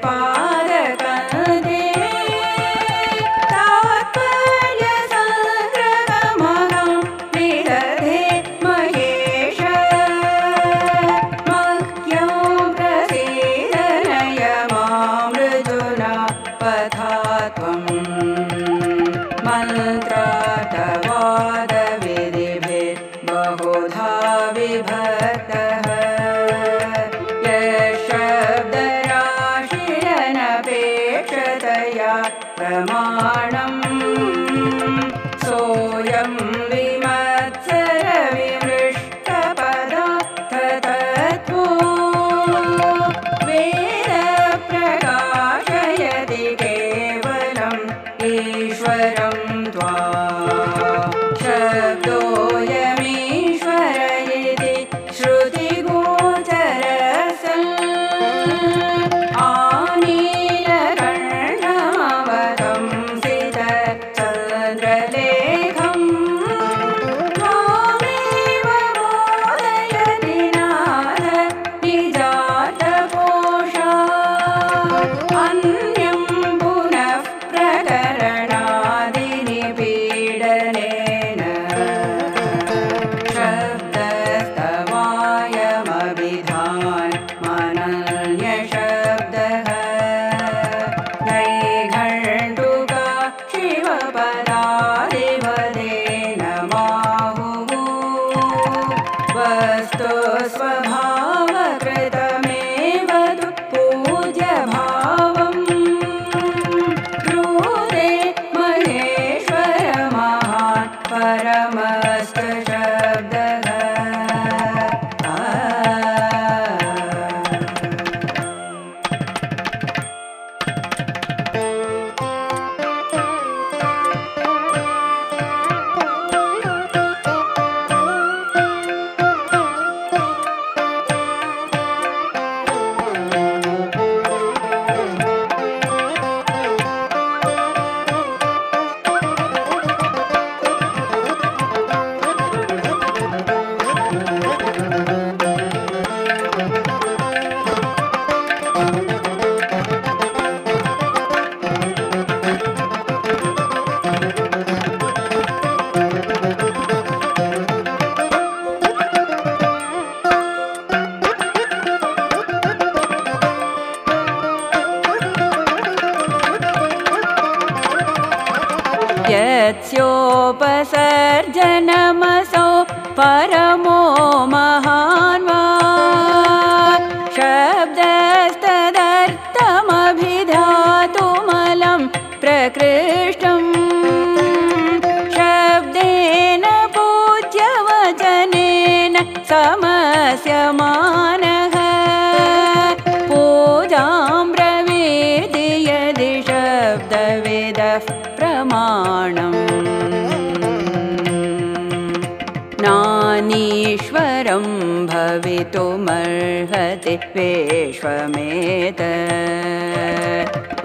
吧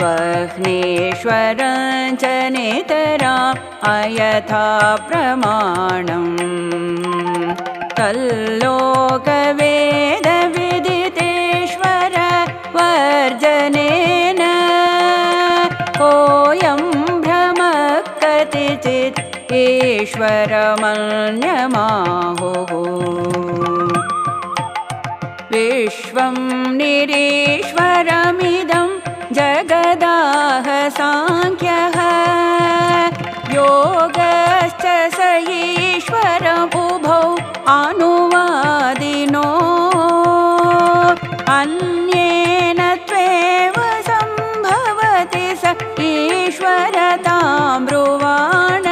वह्नेश्वरं च नितराम् अयथा प्रमाणम्। तल्लोकवेदविदितेश्वर वर्जनेन कोऽयं भ्रमः कतिचित् ईश्वरमन्यमाहुः विश्वं निरीश्वरमिदं जगदाह साङ्ख्यः। योगश्च स ईश्वरमुभौ अनुवादिनो अन्येन त्वेव सम्भवति स ईश्वरतां ब्रुवाणः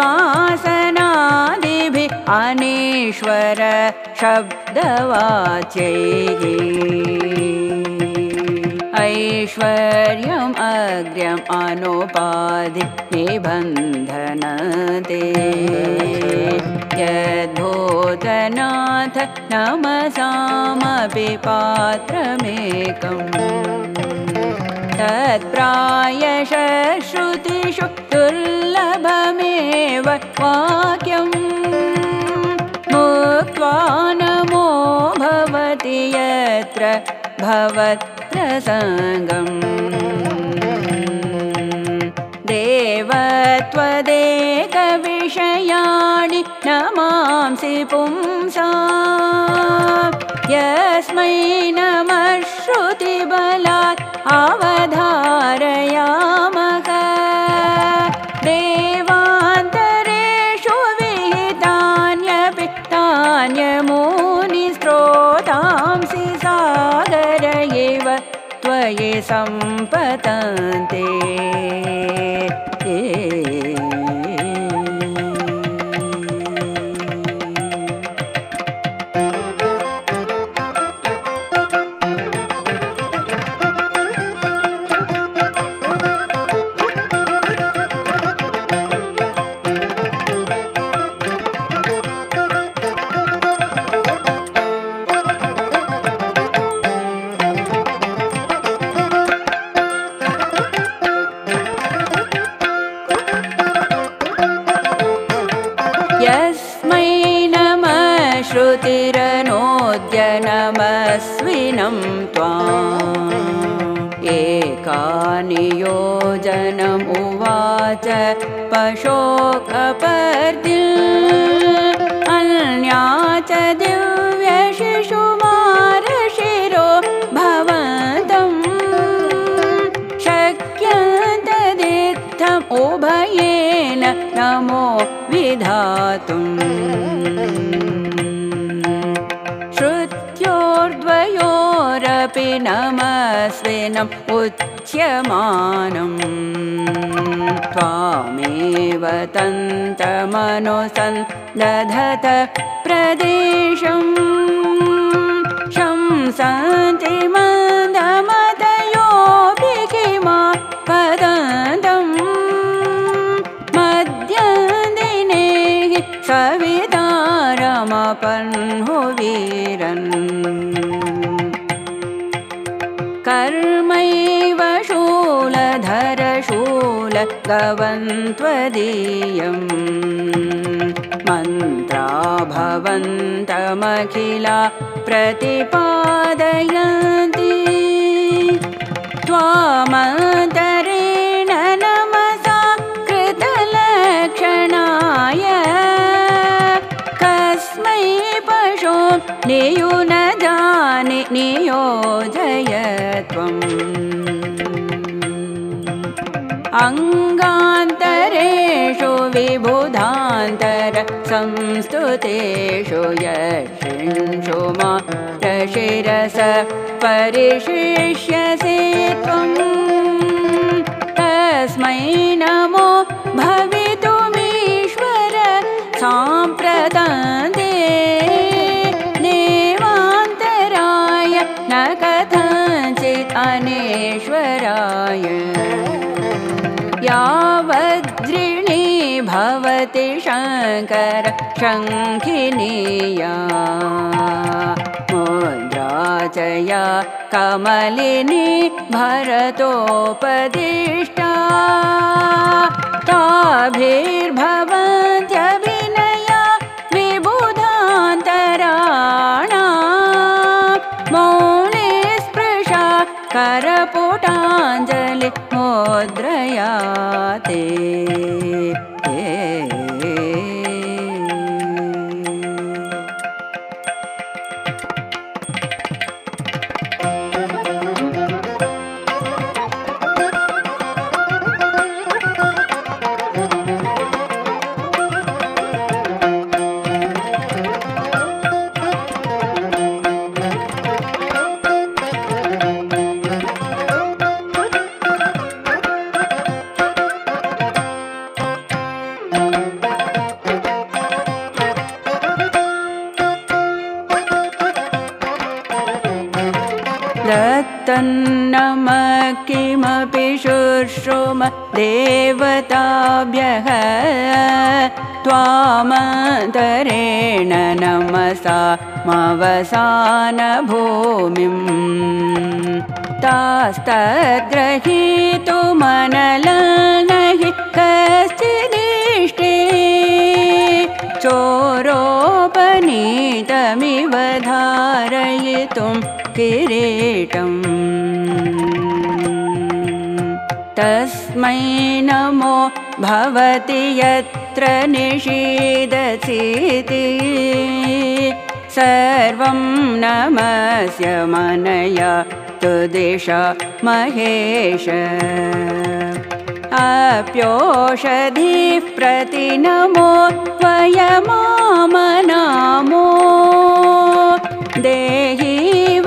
पद्मासनादिभिः अनीश्वर शब्दवाच्यैः ऐश्वर्यम् अग्र्यम् अनुपाधि निबन्धनते। यद्भूतनाथ नमसामपि पात्रमेकम्। तत्प्रायश श्रुतिषु दुर्लभमेव वाक्यम्। मुक्त्वा नमो भवति यत्र भवत्प्रसङ्गम् देवत्वदेकविषयाणि नमांसि पुंसा। यस्मै नमः श्रुतिबलात् अवधारयामः सम्पतन्ते श्रुत्योर्द्वयोरपि नमस्विनम् उच्यमानम् त्वामेव तन्तमनुसन्दधत प्रदेशम्। शंसन्ति मन्दमतयोऽपि किमा पदन्तम्। मध्यदिने सवितारमपह्नुवीरन् कर्मैव शूलधरशूलगवन्त्वदीयम् मन्त्रा भवन्तमखिला प्रतिपादयन्ति। त्वामन्तरेण नियुनजानि नियोजय त्वम् अङ्गान्तरेषु विबुधान्तर संस्तुतेषु यशिंशु मा शिरस परिशिष्यसि शङ्कर शङ्खिनीया मुद्रा च या कमलिनी भरतोपदिष्टा ताभिर्भवन्त्यभिनया विबुधान्तराणा मौने स्पृशा करपुटाञ्जलि मुद्रया ते देवताभ्यः त्वामन्तरेण नमसा मवसानभूमिम् तास्तद्ग्रहीतुमनलनहि कश्चिदिष्टे चोरोपनीतमिव धारयितुं किरीटम् तस्मै नमो भवति यत्र निषीदसीति। सर्वं नमस्य मनया तु दिशा महेश। अप्योषधिः प्रतिनमो त्वयमामनामो देहीव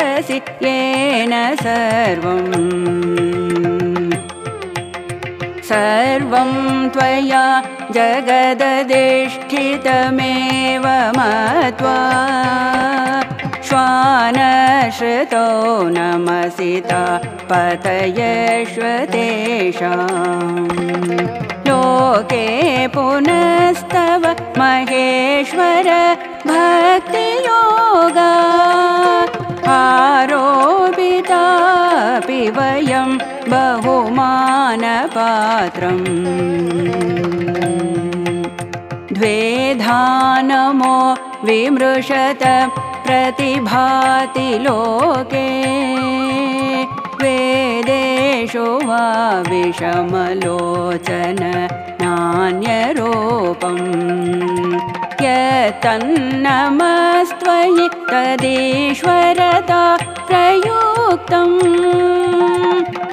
येन सर्वम् सर्वं त्वया जगदधिष्ठितमेव मत्वा श्वानश्रुतो नमसिता पतयश्व तेषाम् लोके पुनस्तव महेश्वर भक्तियोगा आरोपितापि वयं बहुमानपात्रम्। द्वेधा नमो विमृशत प्रतिभाति लोके। वेदेषु वा विषमलोचन नान्यरूपम् यतन्नमस्त्वयि तदीश्वरता प्रयुक्तम्।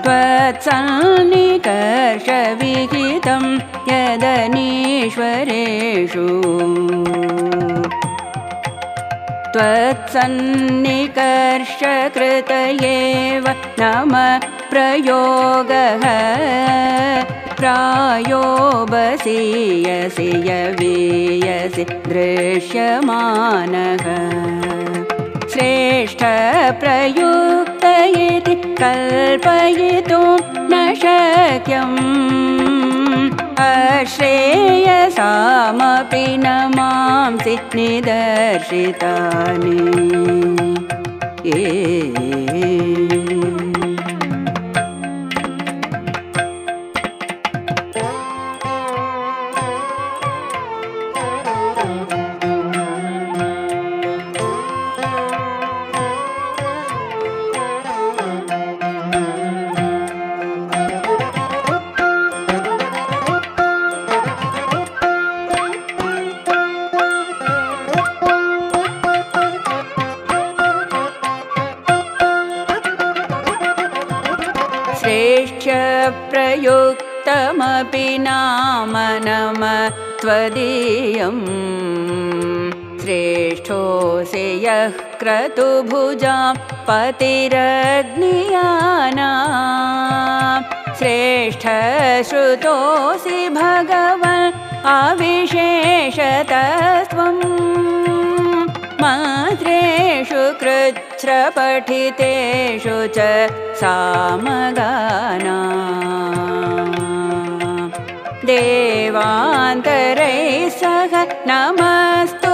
त्वत्सन्निकर्षविहितं यदनीश्वरेषु। त्वत्सन्निकर्षकृत एव नम प्रयोगः प्रायो बसीयसि यवीयसि दृश्यमानः। श्रेष्ठप्रयुक्त इति कल्पयितुं न शक्यम्। अश्रेयसामपि न मांसि निदर्शितानि। ए श्रेष्ठप्रयुक्तमपि नाम नम त्वदीयम्। श्रेष्ठोऽसि यः क्रतुभुजां पतिरग्नियाना। श्रेष्ठश्रुतोऽसि भगवन् अविशेषतस्त्वम् मन्त्रेषु कृच्छ्रपठितेषु च सामगाना। देवान्तरैः सह नमस्तुतिहूतयस्ते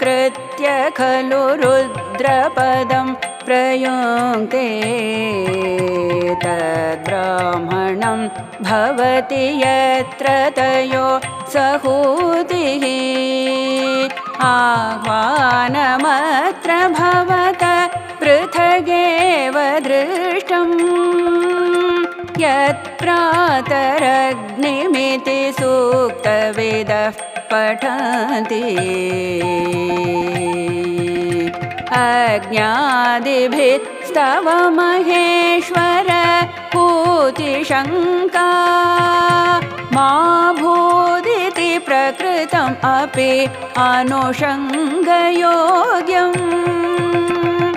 प्रकृत्य खलु रुद्रपदं प्रयुङ्क्ते तद्ब्राह्मणं भवति यत्र तयो सहूतिः। आह्वानमत्र भवत पृथगेव दृष्टम्। यत्प्रातरग्निमिति सूक्तविदः पठन्ति। अज्ञादिभिस्तव महेश्वर पूतिशङ्का मा भूदिति प्रकृतम् अपि अनुषङ्गयोग्यम्।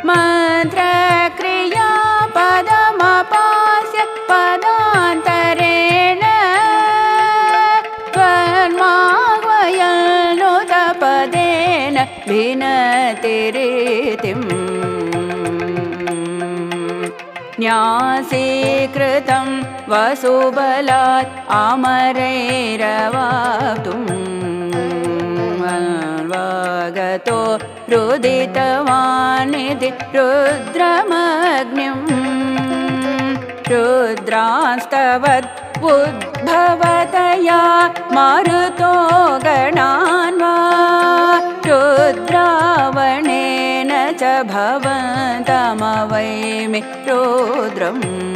मन्त्रक्रिया पदमपास्य भिनतिरीतिम् न्यासीकृतं वसुबलात् अमरैरवाप्तुम् वागतो रुदितवानिति रुद्रमग्निम्। रुद्रास्तवत् उद्भवतया मारुतो गणान् वा रुद्रावणेन च भवन्तमवैमि रुद्रम्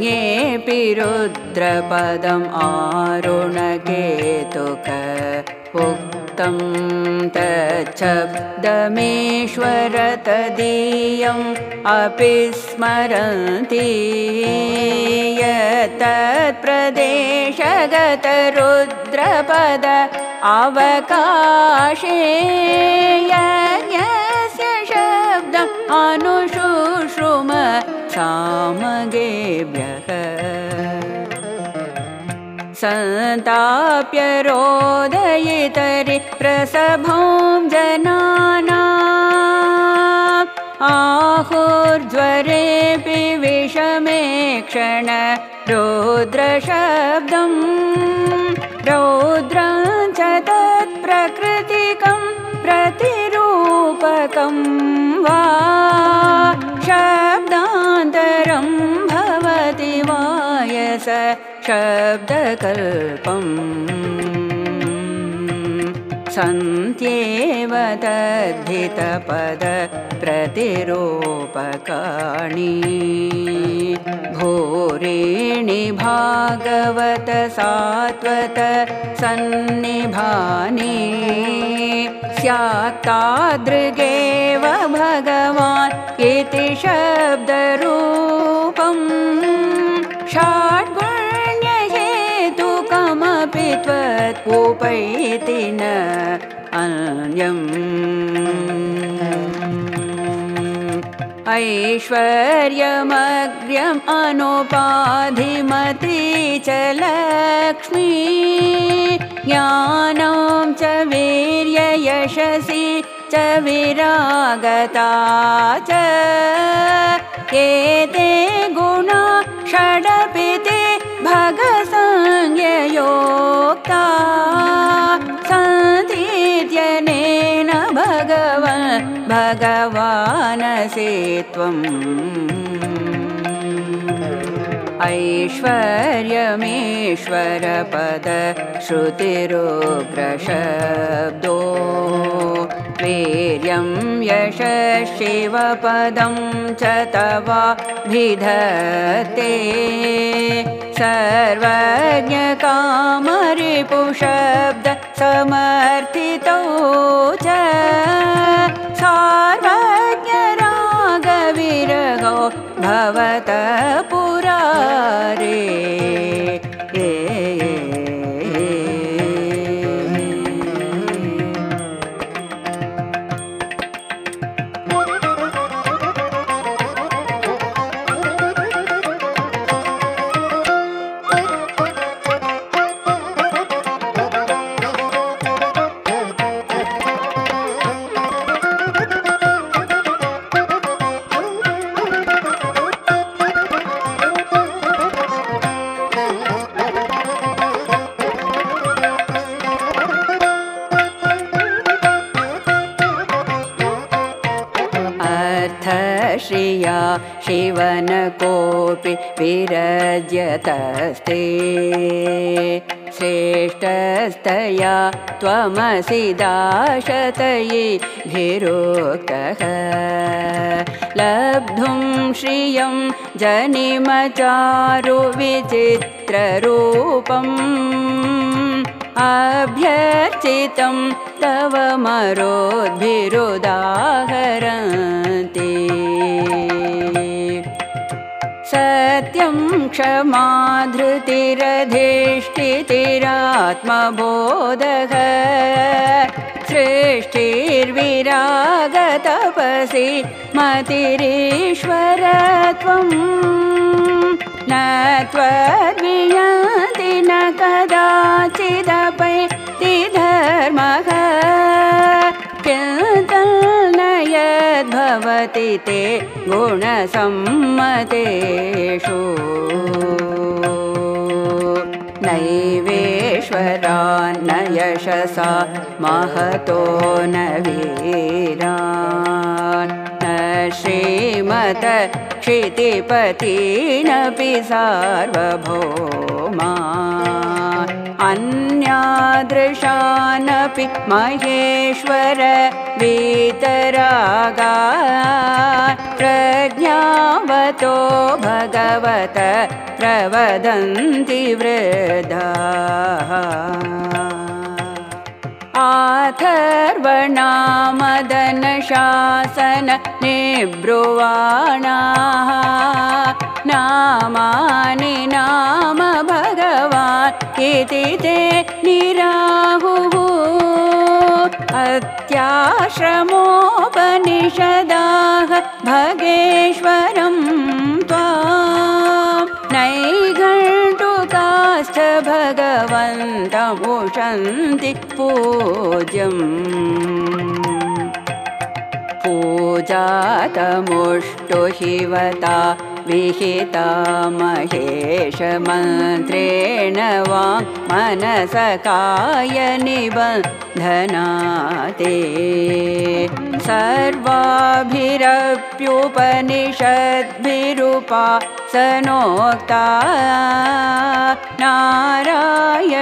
यज्ञेऽपि रुद्रपदम् आरुणकेतुक उक्त तच्छब्दमेश्वर तदीयम् अपि स्मरन्ति यत्तत्प्रदेशगतरुद्रपद अवकाशे यज्ञस्य शब्दम् अनुशुश्रुम सामगेभ्यः सन्ताप्य रोदयितरि प्रसभं जनाना आहुर्ज्वरेऽपि विषमे क्षण रौद्रशब्दं रौद्रं वा शब्दान्तरं भवति वायस शब्दकल्पम् सन्त्येव तद्धितपद प्रतिरूपकाणि भूरिणि भागवत सात्वत सन्निभानि। स्यात्तादृगेव भगवान् इति शब्दरूपम्। षाड्गुण्यहेतुकमपि त्वत्पूपैति न अन्यम्। ऐश्वर्यमग्र्यम् अनुपाधिमती च लक्ष्मी। ज्ञानं च वीर्ययशसि च विरागता च। एते गुणा षडपि ते भगसंज्ञयोक्ता सन्तीत्यनेन भगवन् भगवानसि त्वम् ऐश्वर्यमेश्वरपद श्रुतिरुग्रशब्दो वीर्यं यशशिवपदं च तवाभिधते सर्वज्ञकामरिपुशब्द समर्थितौ च। सार्वज्ञरागविरगो भवत पुरारे अर्थश्रिया त्वमसि दाशतयिभिरोक्तः लब्धुं श्रियं जनिमचारुविचित्ररूपम्। अभ्यर्चितं तव मरोद्भिरुदाहरन्ति सत्यं क्षमा धृतिरधिष्ठितिरात्मबोधः सृष्टिर्विरागतपसि मतिरीश्वर त्वम् न त्वद्वियन्ति न कदाचिदपैति धर्मः यद्भवति ते गुणसम्मतेषु। नैवेश्वरान्न यशसा महतो न वीरान् न श्रीमत क्षितिपतीनपि सार्वभौमा अन्यादृशानपि महेश्वर वीतरागा प्रज्ञावतो भगवत प्रवदन्ति वृद्धाः आथर्वणामदनशासन निब्रुवाणाः नामानि नाम भगवान् इति ते निराहुः। अत्याश्रमोपनिषदाः भगेश्वरं त्वा भगवन्तमुषन्ति पूज्यम्। पूजातमुष्टु हिवता विहिता महेशमन्त्रेण वा मनसकाय निबन्धनाते। सर्वाभिरप्युपनिषद्भिरुपा सनोक्ता नारायणोपनिषदं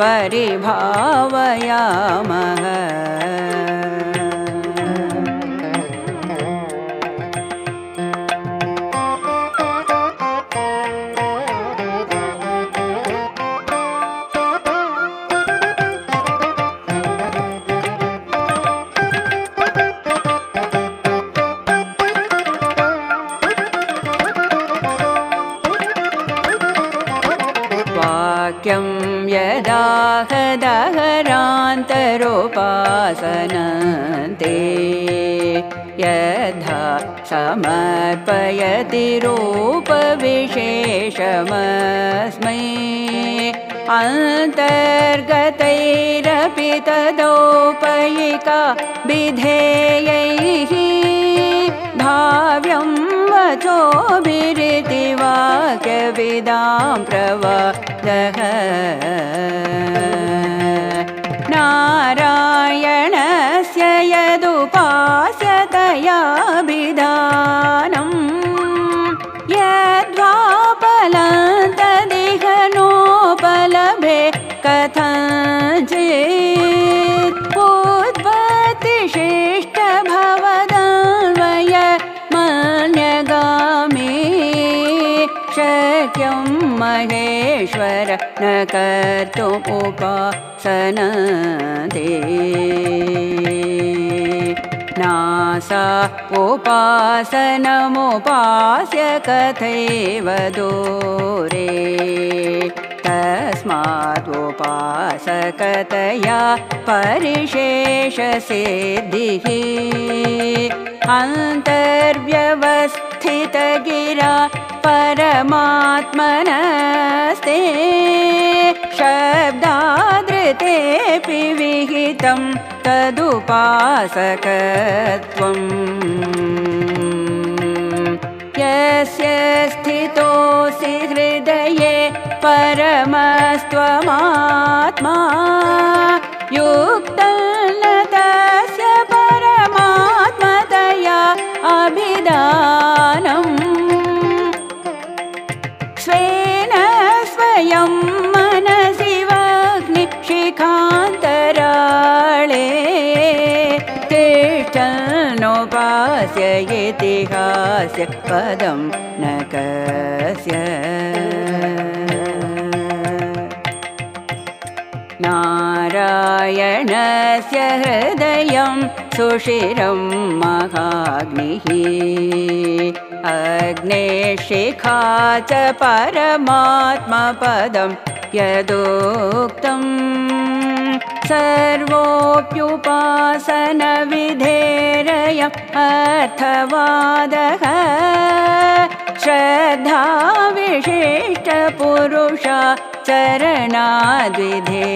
परिभावयामः समर्पयति रूपविशेषमस्मै। अन्तर्गतैरपि तदोपयिका विधेयैः भाव्यं वचोभिरिति वाक्यविदां प्रवदः नारायणस्य यदुपास्यतयाभिधानम् कथञ्चित् उद्वतिशिष्टभवदन्वय मन्यगामि शक्यं महेश्वर न कर्तुमुपासनते। नासा उपासनमुपास्य कथैव दूरे तस्मादुपासकतया परिशेषसिद्धिः अन्तर्व्यवस्थितगिरा परमात्मनस्ते शब्दादृतेऽपि विहितं तदुपासकत्वम् यस्य स्थितोऽसि हृदये परमस्त्वमात्मा। युक्तं न तस्य परमात्मतया अभिधानम् स्वेन स्वयं मनसि वग्निशिखान्तराळे तिष्ठन्नोपास्य इतिहास्य पदं न कस्य नारायणस्य हृदयं सुशिरं महाग्निः। अग्नेशिखा च परमात्मपदं यदुक्तम् सर्वोऽप्युपासनविधेरय अर्थवादः। श्रद्धाविशिष्टपुरुषा चरणाद्विधेये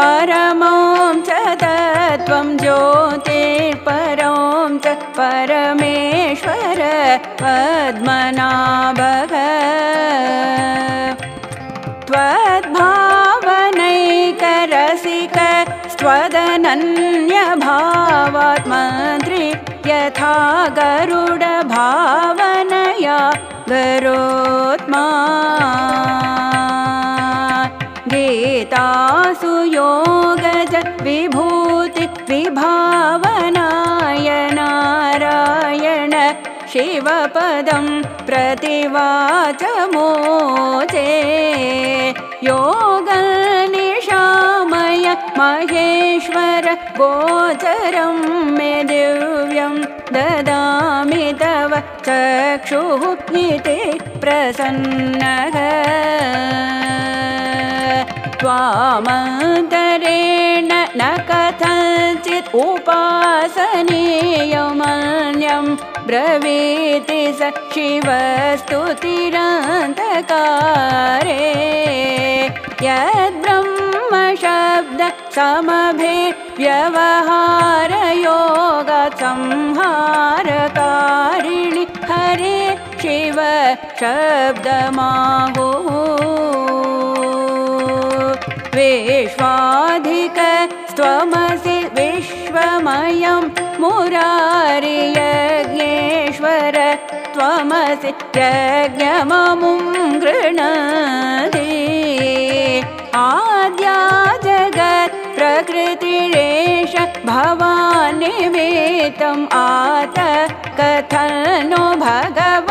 परमं च तत्त्वं ज्योतिर्परं च परमेश्वर पद्मनाभः। त्वद्भावनैकरसिक स्वदनन्यभावात्मन्त्रि यथा गरुडभावनया गरोत्मा गीतासु योगज विभूति विभावनाय नारायण शिवपदं प्रतिवाचमोचे योगनिशामय महेश्वर गोचरं मे दिव्यं ददामि तव चक्षुः इति प्रसन्नः त्वामन्तरेण न कथञ्चित् उपासनीयमन्यं ब्रवीति स शिवस्तुतिरन्तकारे। यद्ब्रह्मशब्द समभे व्यवहारयोगसंहारकारिणि हरे शिव शब्दमाहुः विश्वाधिकस्त्वमसि विश्वमयं मुरारियज्ञेश्वर त्वमसि यज्ञममुं गृह्णति आद्या जगत् प्रकृतिरेष भवानिमितम् आत कथनो भगवन्युवयोरभेदः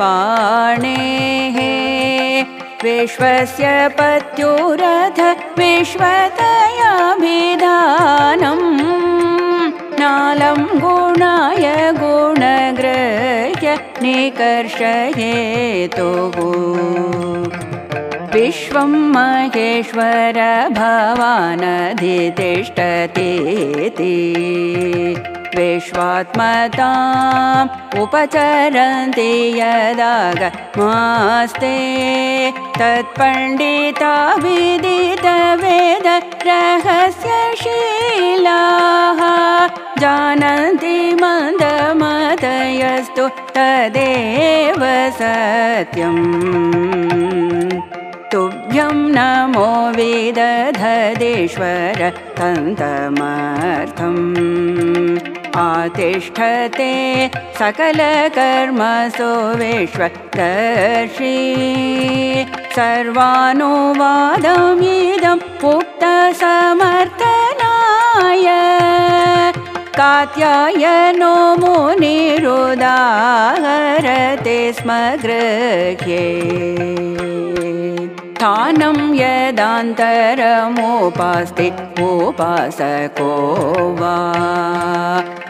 रथाङ्गपाणेः विश्वस्य पत्युरथ विश्वतयाभिधानम् नालं गुणाय गुणग्रह्य निकर्षयेतुः विश्वं महेश्वर भवानधितिष्ठतीति विश्वात्मताम् उपचरन्ति तत्पण्डिता विदितवेद रहस्यशीलाः जानन्ति मन्दमतयस्तु तदेव सत्यम्। तुभ्यं नमो विदधदेश्वर तन्तमर्थम् आतिष्ठते सकलकर्मसु विश्वदर्शी सर्वानुवादमिदम् उक्तसमर्थनाय कात्यायनो मुनिरुदाहरते स्म गृह्ये स्थानं यदान्तरमुपास्ति उपासको वा?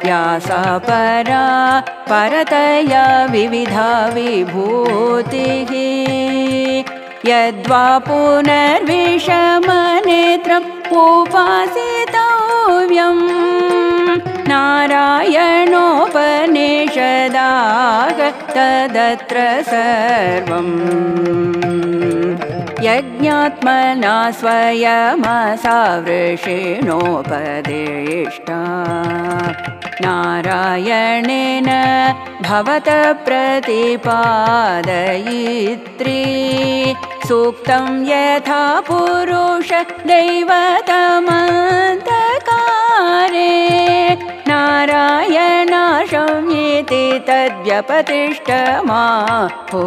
या सा परा परतया विविधा विभूतिः। यद्वा पुनर्विषमनेत्रम् उपासितव्यम् नारायणोपनिषदाः तदत्र सर्वम् यज्ञात्मना स्वयमसावृषिणोपदिष्टा। नारायणेन भवत प्रतिपादयित्री। सूक्तं यथा पुरुष दैवतमन्तकारे। नारायणाशंयेति तद्व्यपतिष्ठमा हो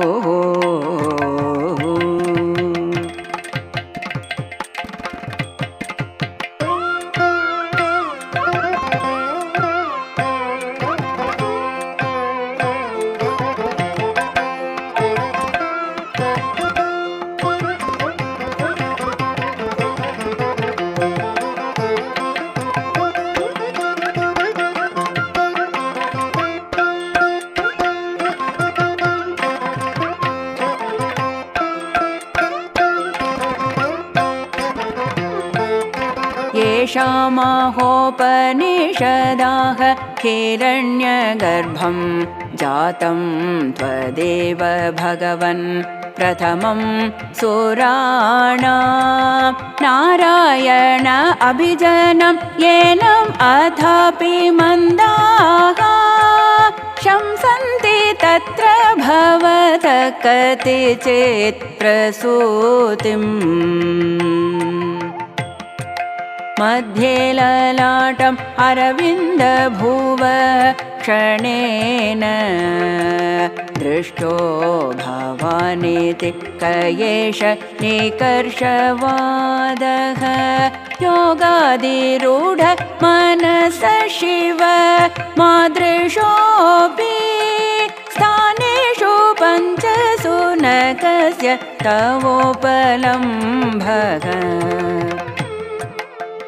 येषामाहोपनिषदाः हिरण्यगर्भं जातं त्वदेव भगवन् प्रथमं सुराणा। नारायण अभिजनं येनम् अथापि मन्दाः। शंसन्ति तत्र भवत कतिचित् प्रसूतिम् मध्ये ललाटम् अरविन्दभुव क्षणेन दृष्टो भवानीति कयेष निकर्षवादः। योगादिरूढ मनस शिव मादृशोऽपि स्थानेषु पञ्चसुनकस्य तवोपलम्भः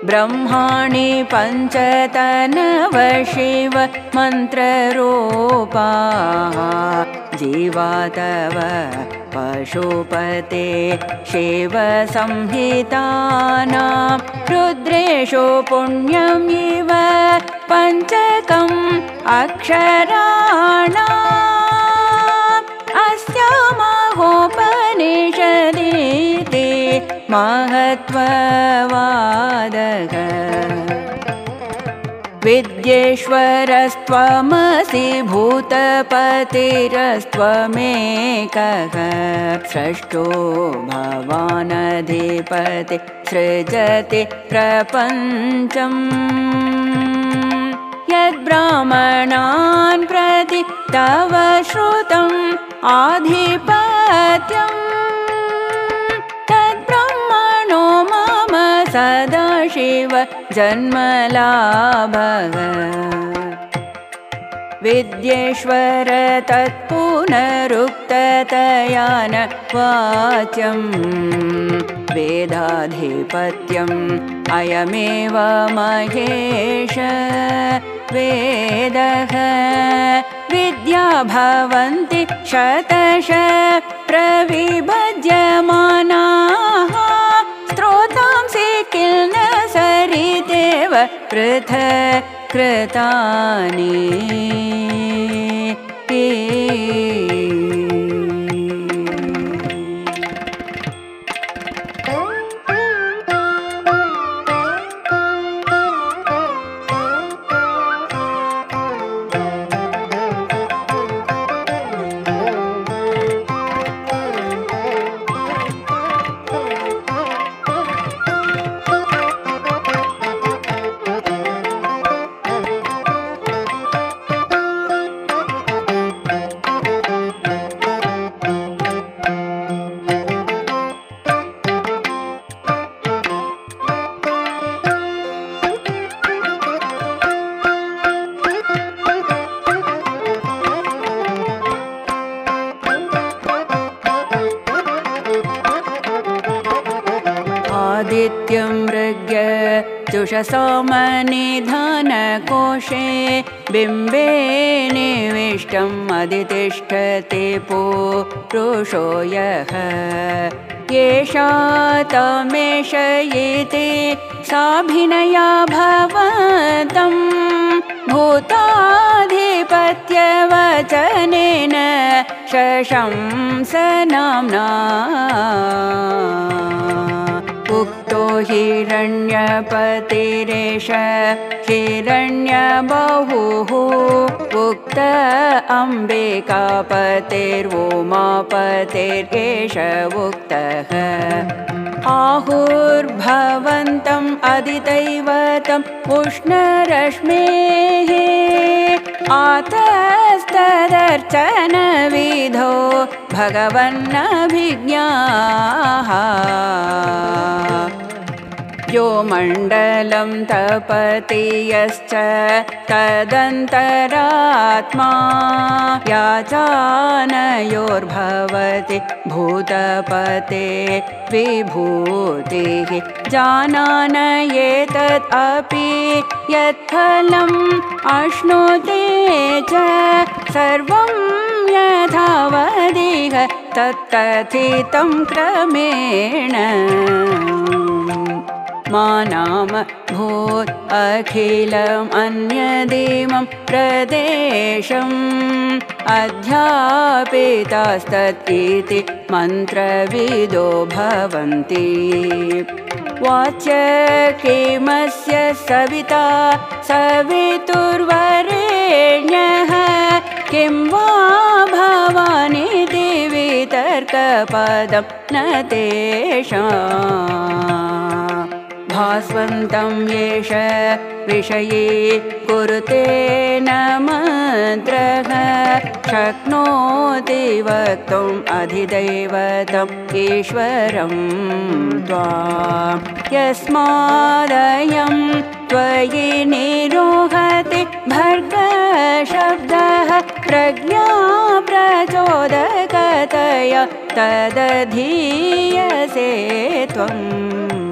ब्रह्माणि पञ्चतनव शिव मन्त्ररूपा जीवातव पशुपते शिवसंहितानां रुद्रेषु पुण्यमिव पञ्चकम् अक्षराणा महत्त्ववादः विद्येश्वरस्त्वमसि भूतपतिरस्त्वमेकः स्रष्टो भवानधिपति सृजति प्रपञ्चम् यद्ब्राह्मणान् प्रति तव श्रुतम् आधिपत्यम् सदाशिव जन्मलाभः। विद्येश्वर तत्पुनरुक्ततया न वाच्यं वेदाधिपत्यम् अयमेव महेश। वेदः विद्या भवन्ति शतश प्रविभज्यमानाः सरिदेव पृथक् कृतानि जुषसोमनिधनकोशे बिम्बे निविष्टम् अधितिष्ठति पुरुषो यः। एषा तमेष इति साभिनया भवतम् भूताधिपत्यवचनेन शशंस नाम्ना हिरण्यपतिरेष हिरण्यबहुः उक्त अम्बिकापतिर्वोमापतिर्केश उक्तः। आहुर्भवन्तम् अदिदैवतम् उष्णरश्मेः आतस्तदर्चनविधो भगवन्नभिज्ञाः यो मण्डलं तपति यश्च तदन्तरात्मा याचानयोर्भवति भूतपते विभूतिः जानान एतत् अपि यत्फलम् अश्नुते च सर्वं यथावदिह तत्कथितं क्रमेण नाम भूत् अखिलम् अन्यदेवं प्रदेशम् अध्यापितास्तत् इति मन्त्रविदो भवन्ति। वाच्य किमस्य सविता सवितुर्वरेण्यः? किं वा भवानि देवितर्कपदं न तेषाम् भास्वन्तं एष कुरुते न मन्त्रः शक्नोति वक्तुम् अधिदैवतम् ईश्वरं त्वा यस्मादयं त्वयि निरोहति भर्गशब्दः। प्रज्ञा प्रचोदकतया तदधीयसे त्वम्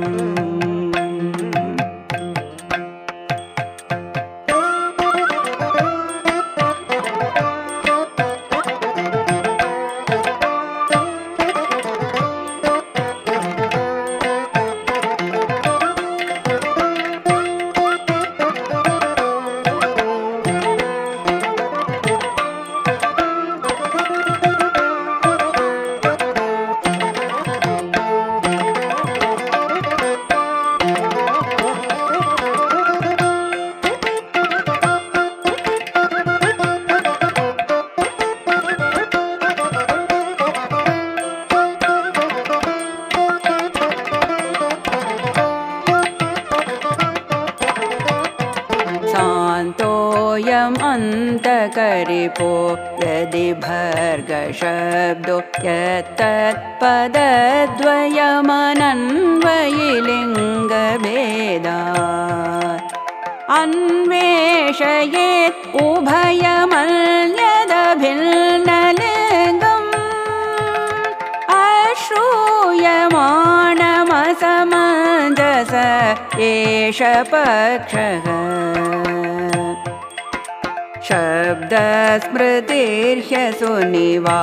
शब्दस्मृतिर्ह्यसुनिवा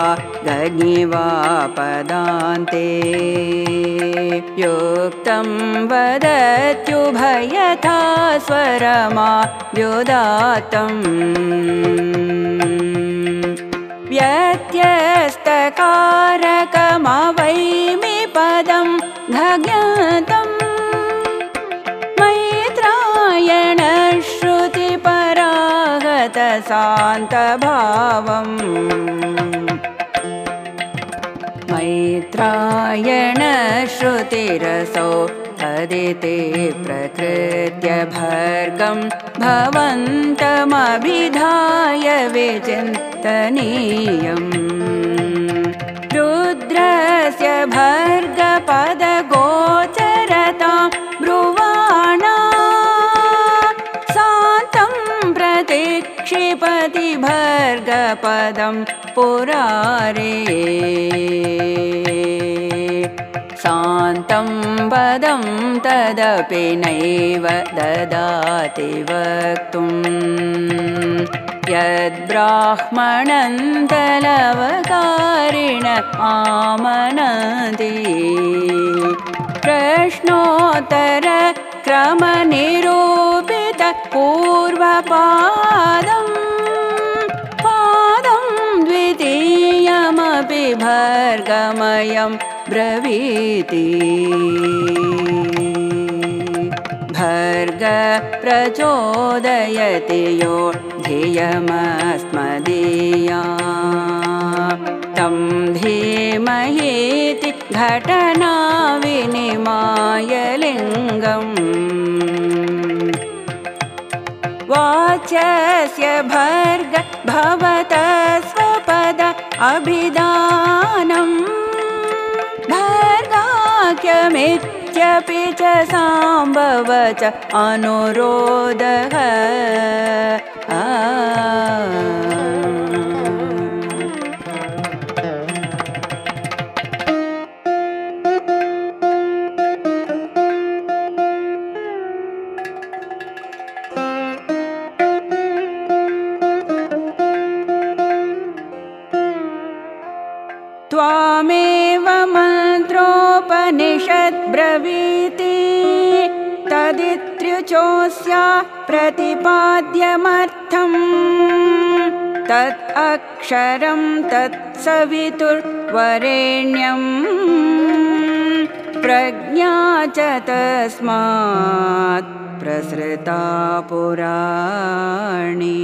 गनिवा पदान्ते। युक्तं वदत्युभयथा स्वरमा व्युदातम् व्यत्यस्तकारकमवैमि पदं घज्ञतम् शान्तभावम्। मैत्रायण श्रुतिरसौ अदिते प्रकृत्य भर्गं भवन्तमभिधाय विचिन्तनीयम्। रुद्रस्य भर्गपदगोचरतां भर्गपदं पुरारे। शान्तं पदं तदपि नैव ददाति वक्तुम्। यद्ब्राह्मणन्तलवकारिण आमनति प्रश्नोत्तरक्रमनिरूपित भर्गमयं ब्रवीति। भर्ग प्रचोदयति यो धियमस्मदीया तं धीमहेति घटना विनिमायलिङ्गम् वाच्यस्य भर्ग भवत अभिधानम् भर्गाख्यमित्यपि च साम्भव च अनुरोदः प्रतिपाद्यमर्थम्। तत् अक्षरं तत्सवितुर्वरेण्यम् प्रज्ञा च तस्मात् प्रसृता पुराणी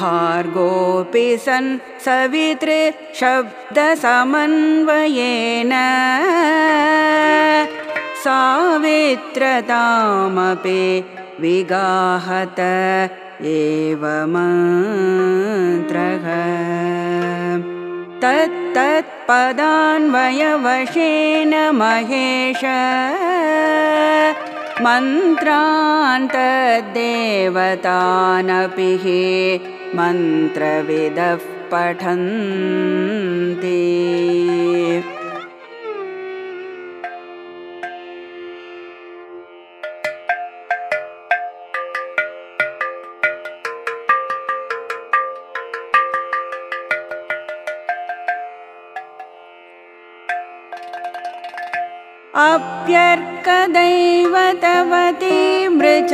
भार्गोऽपि सन् सवितृ शब्दसमन्वयेन सावित्रतामपि विगाहत एव मन्त्रः। तत्तत्पदान्वयवशेन महेश मन्त्रान्तद्देवतानपि हि मन्त्रविदः पठन्ति। अप्यर्कदैवतवती मृच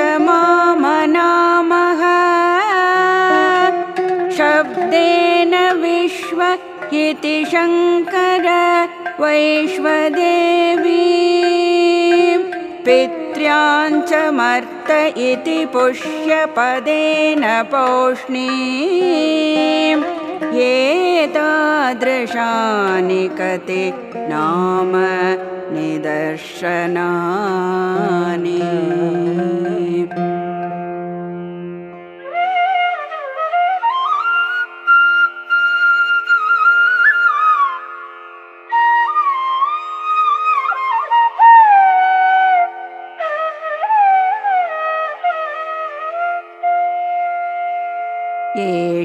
विश्व इति शङ्कर वैश्वदेवी। पित्र्याञ्च मर्त इति पुष्यपदेन पौष्णी। एतादृशानि कति नाम निदर्शनानि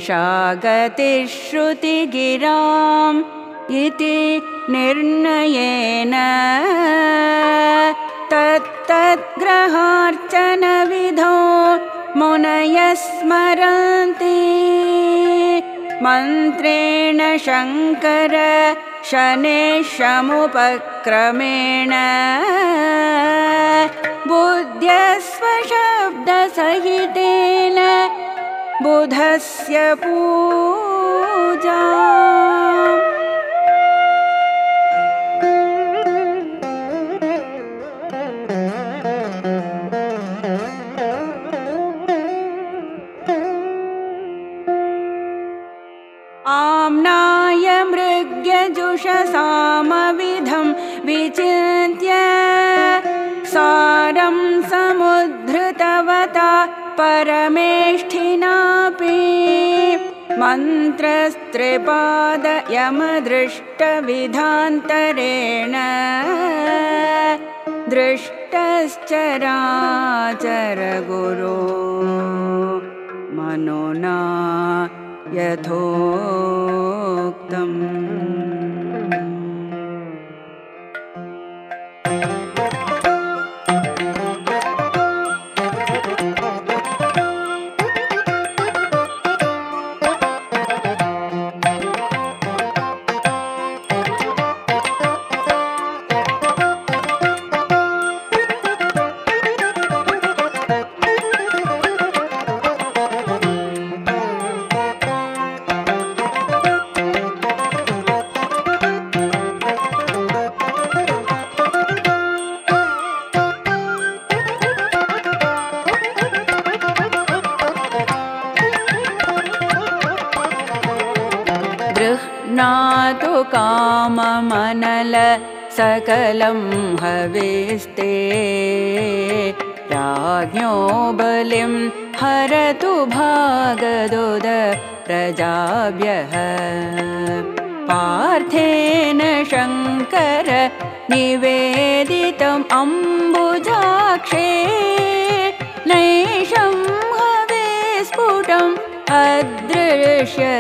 एषा गतिश्रुतिगिराम् इति निर्णयेन तत्तद्ग्रहार्चनविधो मुनयः स्मरन्ति। मन्त्रेण शङ्कर शनेशमुपक्रमेण बुद्ध्यस्वशब्दसहितेन बुधस्य पूजा। आम्नाय मृग्यजुषसामविधं विचिन्त्य परमेष्ठिनापि मन्त्रस्त्रिपादयमदृष्टविधान्तरेण दृष्टश्चराचरगुरो मनोना यथोक्तम् काममनल सकलं हविस्ते। राज्ञो बलिं हरतु भागदुद प्रजाभ्यः। पार्थेन शङ्कर निवेदितम् अम्बुजाक्षे। नैषं हवे स्फुटम् अदृश्यतपादयोस्ते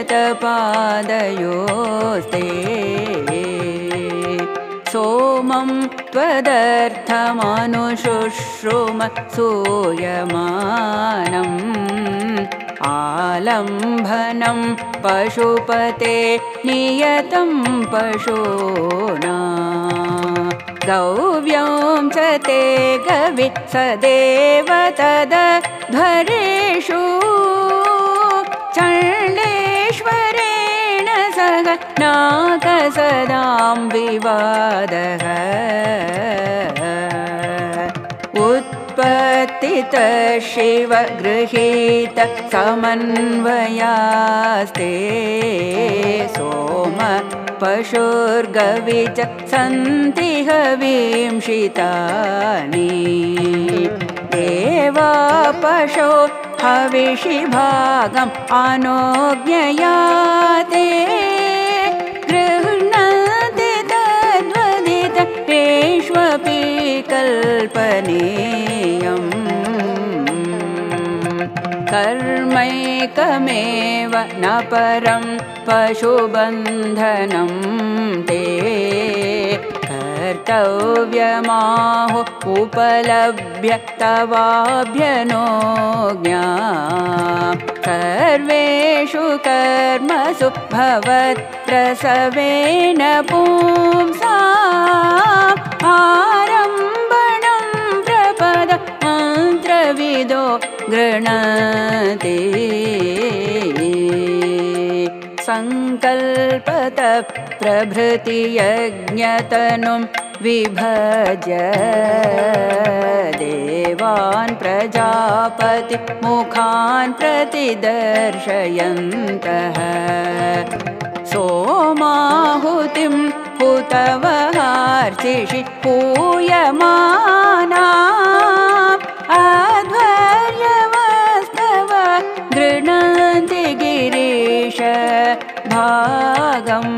सोमं त्वदर्थमनुशुश्रुम सूयमानम् आलम्भनं पशुपते नियतं पशूना। गौव्यं च ते गवि सदेव तदध्वरेषु। सह नाकसदां विवादः उत्पत्तित शिव गृहीत समन्वयास्ते। सोम पशुर्गवि च सन्ति हविंशितानि। देवा पशो हविषि भागम् अनोज्ञया ते कल्पनीयम् कर्मैकमेव न परं पशुबन्धनं। ते कर्तव्यमाहु उपलभ्य तवाभ्यनोज्ञा सर्वेषु कर्मसु भवत्प्रसवेन पुंसा मन्त्रविदो गृह्णति सङ्कल्पत प्रभृति यज्ञतनुं विभज देवान् प्रजापति मुखान् प्रतिदर्शयन्तः। सोमाहुतिं हुतवहार्चिषि पूयमाना ராகம்